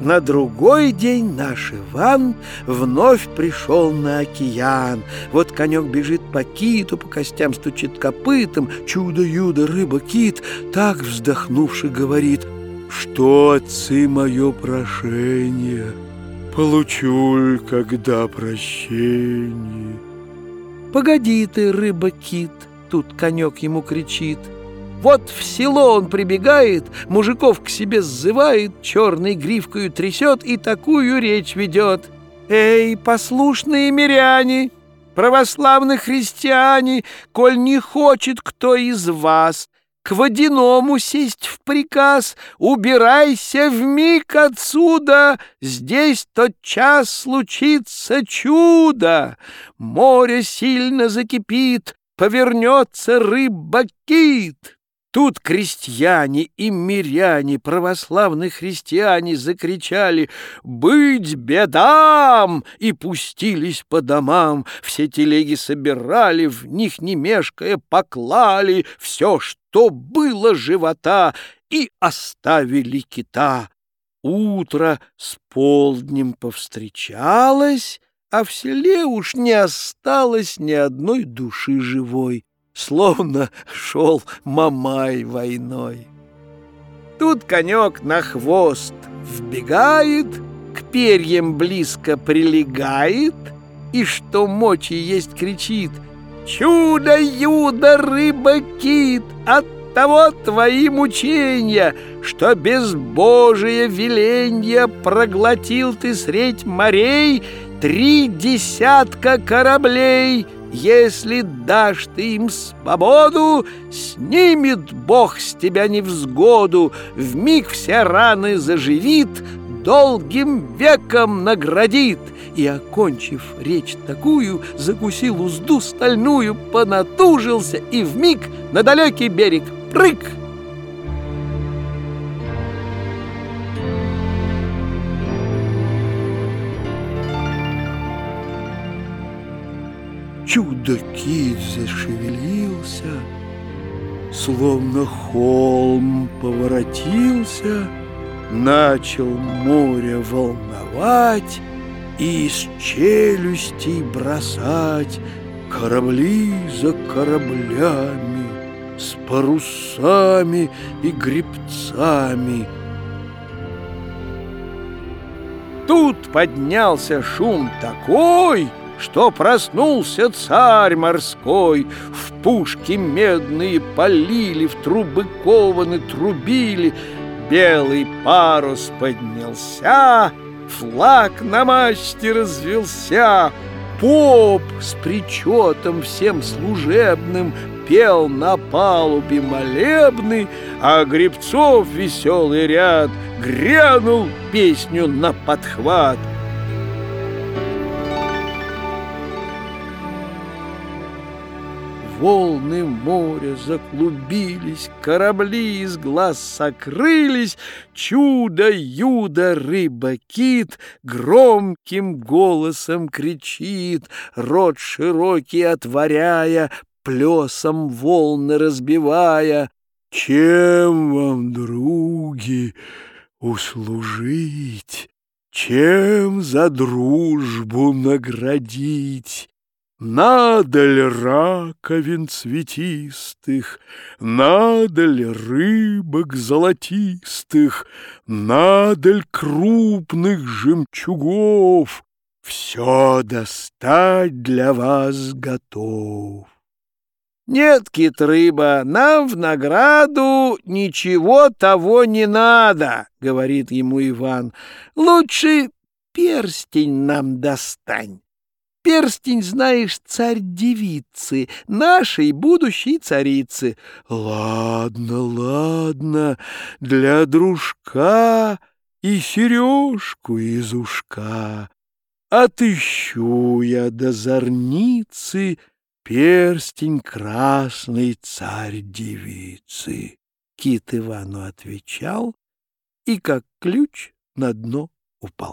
На другой день наш Иван вновь пришел на океан. Вот конек бежит по киту, по костям стучит копытом. Чудо-юдо, рыба-кит, так вздохнувши говорит, «Что, отцы, мое прошение, получу когда прощение?» «Погоди ты, рыба-кит!» Тут конек ему кричит — вот в село он прибегает, мужиков к себе сзывает, черной гривкою трясет и такую речь ведет. «Эй, послушные миряне, православные христиане, коль не хочет кто из вас к водяному сесть в приказ, убирайся в миг отсюда, здесь тот час случится чудо. Море сильно закипит, повернется рыба-кит. Тут крестьяне и миряне, православные христиане закричали «Быть бедам!» и пустились по домам. Все телеги собирали, в них не мешкая поклали все, что было живота, и оставили кита. Утро с полднем повстречалось, а в селе уж не осталось ни одной души живой словно шел Мамай войной. Тут конек на хвост вбегает, к перьям близко прилегает, и что мочи есть кричит «Чудо-юдо, рыба-кит, от того твои мучения, что без Божия веленья проглотил ты средь морей три десятка кораблей, если дашь ты им свободу, Снимет Бог с тебя невзгоду, в миг все раны заживит, Долгим веком наградит. И, окончив речь такую, Закусил узду стальную, Понатужился и в миг на далекий берег прыг — Чудо-кит зашевелился, Словно холм поворотился, Начал море волновать И из челюстей бросать Корабли за кораблями, С парусами и гребцами. Тут поднялся шум такой — что проснулся царь морской, В пушки медные полили, в трубы кованы трубили, Белый парус поднялся, флаг на мачте развелся, Поп с причетом всем служебным Пел на палубе молебны, А гребцов веселый ряд Грянул песню на подхват — волны моря заклубились, корабли из глаз сокрылись, чудо-юдо рыба-кит громким голосом кричит, рот широкий отворяя, плесом волны разбивая. Чем вам, други, услужить? Чем за дружбу наградить? Надо ли раковин цветистых, Надо ли рыбок золотистых, Надо ли крупных жемчугов, Все достать для вас готов. Нет, кит-рыба, нам в награду ничего того не надо, говорит ему Иван. Лучше перстень нам достань. Перстень, знаешь, царь-девицы, нашей будущей царицы. Ладно, ладно, для дружка и сережку из ушка. Отыщу я до зорницы перстень красной царь-девицы. Кит Ивану отвечал и, как ключ, на дно упал.